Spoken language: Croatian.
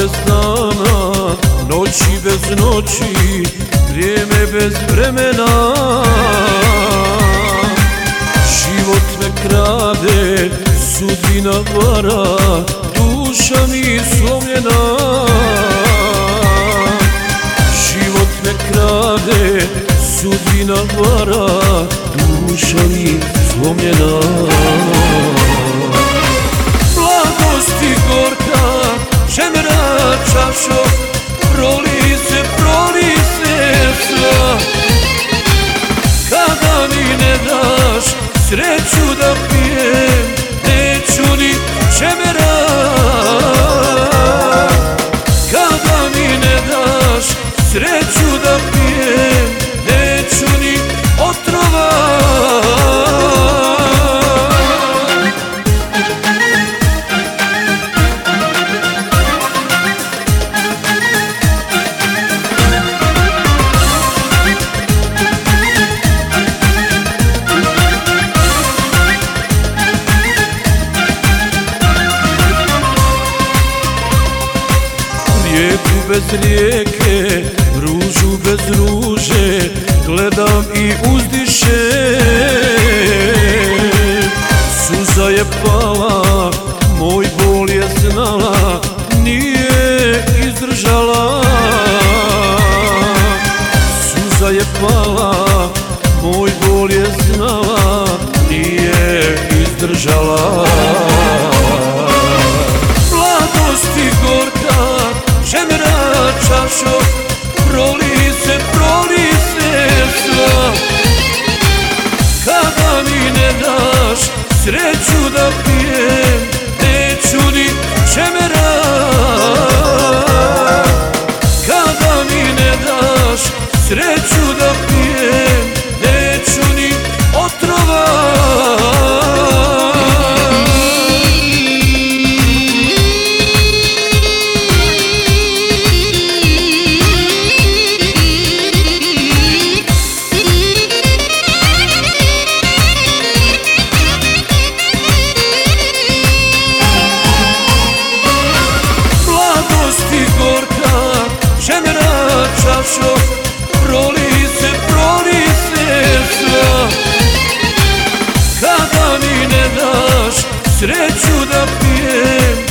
bez dana Noći bez noći Vrijeme bez vremena. Život me krade Sudbina vara Duša mi slomljena. Život me krade Sudbina vara Duša mi slomljena. Sreću da pijem Neću ni otrova. Rijeku bez rijeke, bez ruže Gledam i uzdiše. Suza je pala, moj bol je znala Nije izdržala. Suza je pala, moj bol je znala Nije izdržala. Mladosti gorka, žemera čašo sreću da pijem ne daš sreću da pijem